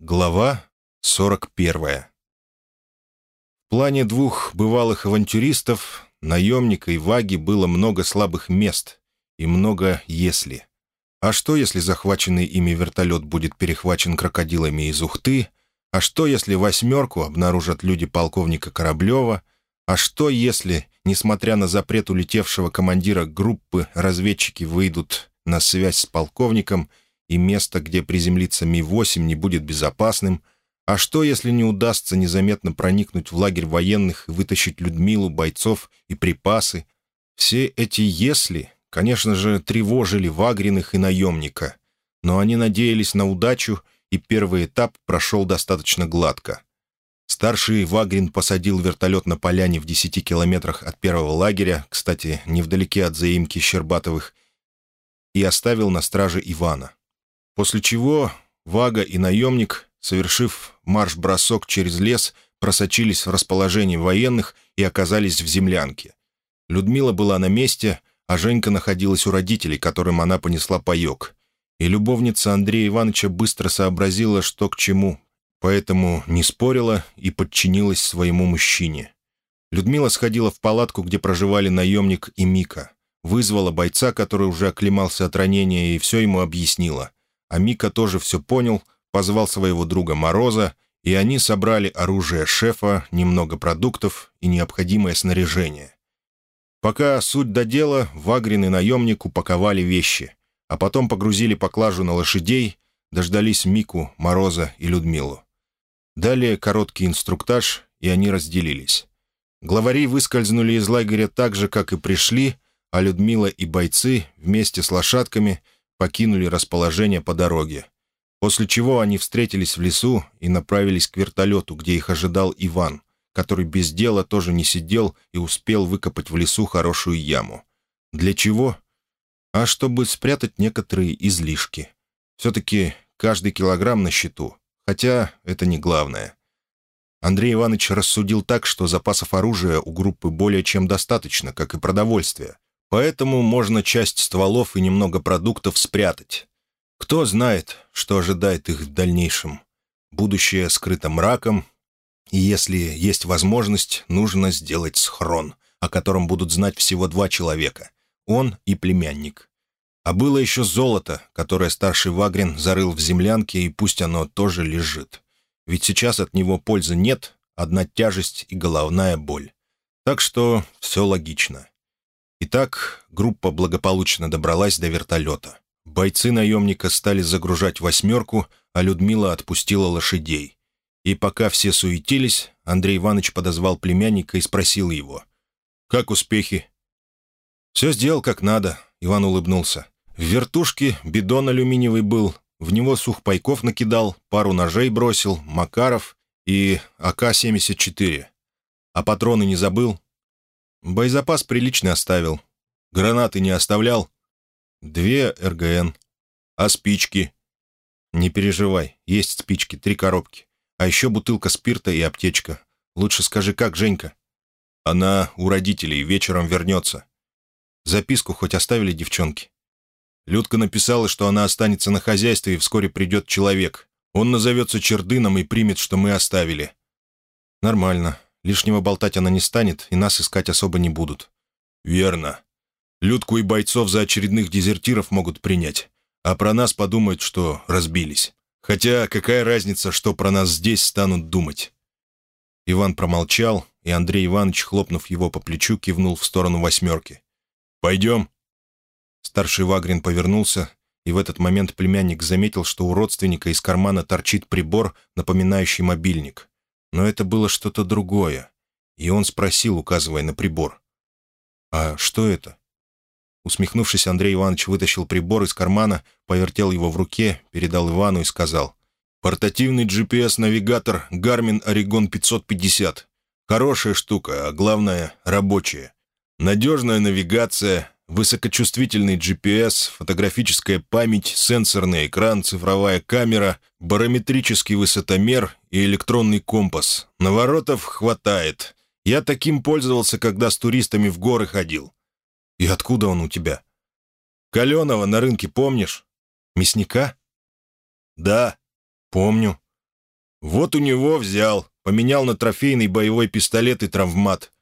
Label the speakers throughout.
Speaker 1: Глава 41 В плане двух бывалых авантюристов, наемника и ваги, было много слабых мест и много «если». А что, если захваченный ими вертолет будет перехвачен крокодилами из Ухты? А что, если «восьмерку» обнаружат люди полковника Кораблева? А что, если, несмотря на запрет улетевшего командира группы, разведчики выйдут на связь с полковником – и место, где приземлиться Ми-8, не будет безопасным. А что, если не удастся незаметно проникнуть в лагерь военных и вытащить Людмилу, бойцов и припасы? Все эти «если», конечно же, тревожили Вагриных и наемника. Но они надеялись на удачу, и первый этап прошел достаточно гладко. Старший Вагрин посадил вертолет на поляне в 10 километрах от первого лагеря, кстати, невдалеке от заимки Щербатовых, и оставил на страже Ивана. После чего Вага и наемник, совершив марш-бросок через лес, просочились в расположение военных и оказались в землянке. Людмила была на месте, а Женька находилась у родителей, которым она понесла паек. И любовница Андрея Ивановича быстро сообразила, что к чему, поэтому не спорила и подчинилась своему мужчине. Людмила сходила в палатку, где проживали наемник и Мика. Вызвала бойца, который уже оклемался от ранения, и все ему объяснила. А Мика тоже все понял, позвал своего друга Мороза, и они собрали оружие шефа, немного продуктов и необходимое снаряжение. Пока суть до дела, Вагрин и наемник упаковали вещи, а потом погрузили поклажу на лошадей, дождались Мику, Мороза и Людмилу. Далее короткий инструктаж, и они разделились. Главари выскользнули из лагеря так же, как и пришли, а Людмила и бойцы вместе с лошадками — покинули расположение по дороге. После чего они встретились в лесу и направились к вертолету, где их ожидал Иван, который без дела тоже не сидел и успел выкопать в лесу хорошую яму. Для чего? А чтобы спрятать некоторые излишки. Все-таки каждый килограмм на счету, хотя это не главное. Андрей Иванович рассудил так, что запасов оружия у группы более чем достаточно, как и продовольствия, Поэтому можно часть стволов и немного продуктов спрятать. Кто знает, что ожидает их в дальнейшем. Будущее скрыто мраком, и если есть возможность, нужно сделать схрон, о котором будут знать всего два человека — он и племянник. А было еще золото, которое старший Вагрин зарыл в землянке, и пусть оно тоже лежит. Ведь сейчас от него пользы нет, одна тяжесть и головная боль. Так что все логично. Итак, группа благополучно добралась до вертолета. Бойцы наемника стали загружать «восьмерку», а Людмила отпустила лошадей. И пока все суетились, Андрей Иванович подозвал племянника и спросил его. «Как успехи?» «Все сделал как надо», — Иван улыбнулся. «В вертушке бидон алюминиевый был, в него сухпайков накидал, пару ножей бросил, Макаров и АК-74. А патроны не забыл?» Боезапас приличный оставил. Гранаты не оставлял. Две РГН. А спички? Не переживай, есть спички, три коробки. А еще бутылка спирта и аптечка. Лучше скажи, как Женька? Она у родителей, вечером вернется. Записку хоть оставили девчонки? Людка написала, что она останется на хозяйстве и вскоре придет человек. Он назовется Чердыном и примет, что мы оставили. Нормально. Лишнего болтать она не станет, и нас искать особо не будут». «Верно. Людку и бойцов за очередных дезертиров могут принять, а про нас подумают, что разбились. Хотя какая разница, что про нас здесь станут думать?» Иван промолчал, и Андрей Иванович, хлопнув его по плечу, кивнул в сторону «восьмерки». «Пойдем?» Старший Вагрин повернулся, и в этот момент племянник заметил, что у родственника из кармана торчит прибор, напоминающий мобильник. Но это было что-то другое, и он спросил, указывая на прибор. «А что это?» Усмехнувшись, Андрей Иванович вытащил прибор из кармана, повертел его в руке, передал Ивану и сказал. «Портативный GPS-навигатор Garmin Oregon 550. Хорошая штука, а главное — рабочая. Надежная навигация, Высокочувствительный GPS, фотографическая память, сенсорный экран, цифровая камера, барометрический высотомер и электронный компас. Наворотов хватает. Я таким пользовался, когда с туристами в горы ходил. И откуда он у тебя? Каленого на рынке помнишь? Мясника? Да, помню. «Вот у него взял. Поменял на трофейный боевой пистолет и травмат».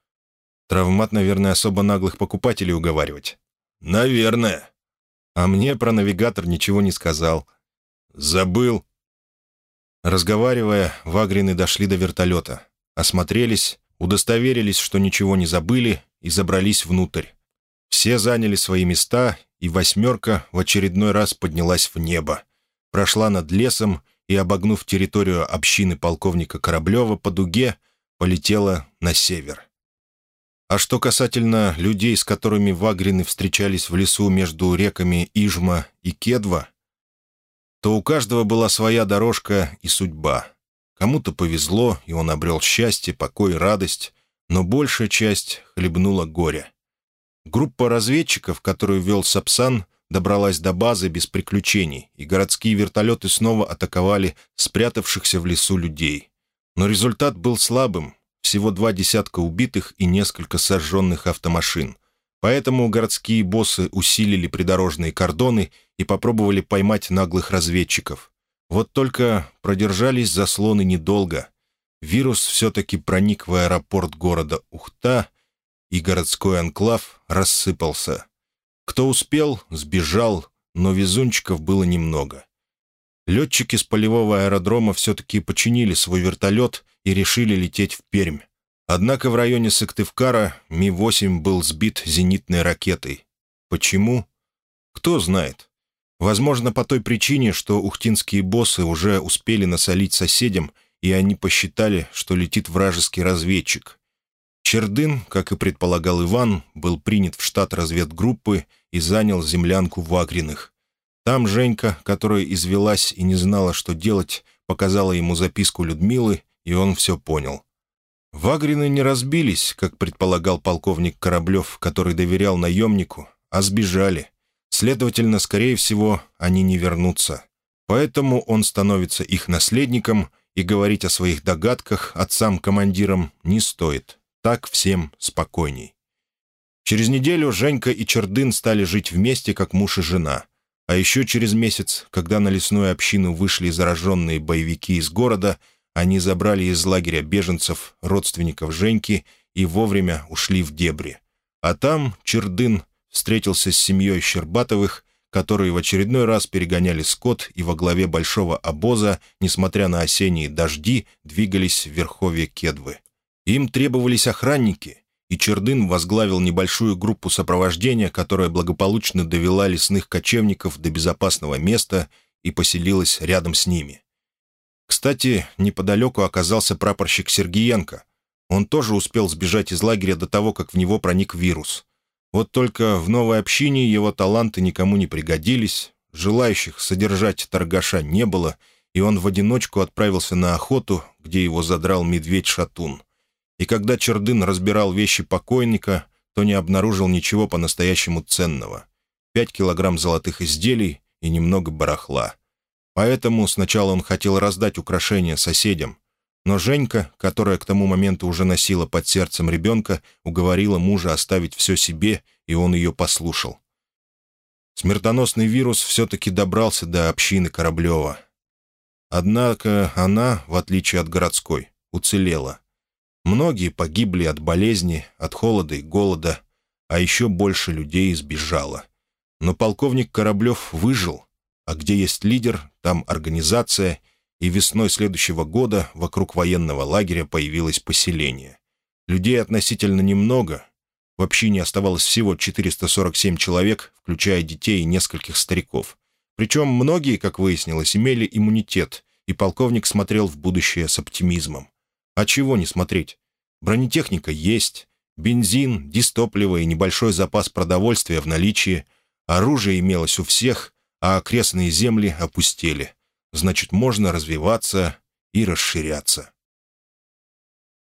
Speaker 2: Травмат, наверное, особо наглых покупателей уговаривать.
Speaker 1: «Наверное».
Speaker 2: А мне про навигатор ничего не сказал.
Speaker 1: «Забыл».
Speaker 2: Разговаривая, вагрины дошли до вертолета. Осмотрелись, удостоверились, что ничего не забыли, и забрались внутрь. Все заняли свои места, и «восьмерка» в очередной раз поднялась в небо. Прошла над лесом и, обогнув территорию общины полковника Кораблева по дуге, полетела на север. А что касательно людей, с которыми вагрины встречались в лесу между реками Ижма и Кедва, то у каждого была своя дорожка и судьба. Кому-то повезло, и он обрел счастье, покой радость, но большая часть хлебнула горе. Группа разведчиков, которую вел Сапсан, добралась до базы без приключений, и городские вертолеты снова атаковали спрятавшихся в лесу людей. Но результат был слабым, всего два десятка убитых и несколько сожженных автомашин. Поэтому городские боссы усилили придорожные кордоны и попробовали поймать наглых разведчиков. Вот только продержались заслоны недолго. Вирус все-таки проник в аэропорт города Ухта, и городской анклав рассыпался. Кто успел, сбежал, но везунчиков было немного. Летчики с полевого аэродрома все-таки починили свой вертолет и решили лететь в Пермь. Однако в районе Сыктывкара Ми-8 был сбит зенитной ракетой. Почему? Кто знает. Возможно, по той причине, что ухтинские боссы уже успели насолить соседям, и они посчитали, что летит вражеский разведчик. Чердын, как и предполагал Иван, был принят в штат разведгруппы и занял землянку в Агриных. Там Женька, которая извелась и не знала, что делать, показала ему записку Людмилы, и он все понял. Вагрины не разбились, как предполагал полковник Кораблев, который доверял наемнику, а сбежали. Следовательно, скорее всего, они не вернутся. Поэтому он становится их наследником, и говорить о своих догадках отцам-командирам не стоит. Так всем спокойней. Через неделю Женька и Чердын стали жить вместе, как муж и жена. А еще через месяц, когда на лесную общину вышли зараженные боевики из города, они забрали из лагеря беженцев, родственников Женьки, и вовремя ушли в дебри. А там Чердын встретился с семьей Щербатовых, которые в очередной раз перегоняли скот и во главе большого обоза, несмотря на осенние дожди, двигались в верховье Кедвы. Им требовались охранники, и Чердын возглавил небольшую группу сопровождения, которая благополучно довела лесных кочевников до безопасного места и поселилась рядом с ними. Кстати, неподалеку оказался прапорщик Сергиенко. Он тоже успел сбежать из лагеря до того, как в него проник вирус. Вот только в новой общине его таланты никому не пригодились, желающих содержать торгаша не было, и он в одиночку отправился на охоту, где его задрал медведь-шатун. И когда Чердын разбирал вещи покойника, то не обнаружил ничего по-настоящему ценного. Пять килограмм золотых изделий и немного барахла. Поэтому сначала он хотел раздать украшения соседям, но Женька, которая к тому моменту уже носила под сердцем ребенка, уговорила мужа оставить все себе, и он ее послушал. Смертоносный вирус все-таки добрался до общины Кораблева. Однако она, в отличие от городской, уцелела. Многие погибли от болезни, от холода и голода, а еще больше людей сбежало. Но полковник Кораблев выжил, а где есть лидер, там организация — и весной следующего года вокруг военного лагеря появилось поселение. Людей относительно немного. В общине оставалось всего 447 человек, включая детей и нескольких стариков. Причем многие, как выяснилось, имели иммунитет, и полковник смотрел в будущее с оптимизмом. А чего не смотреть? Бронетехника есть, бензин, дистопливо и небольшой запас продовольствия в наличии, оружие имелось у всех, а окрестные земли опустели значит, можно развиваться и расширяться.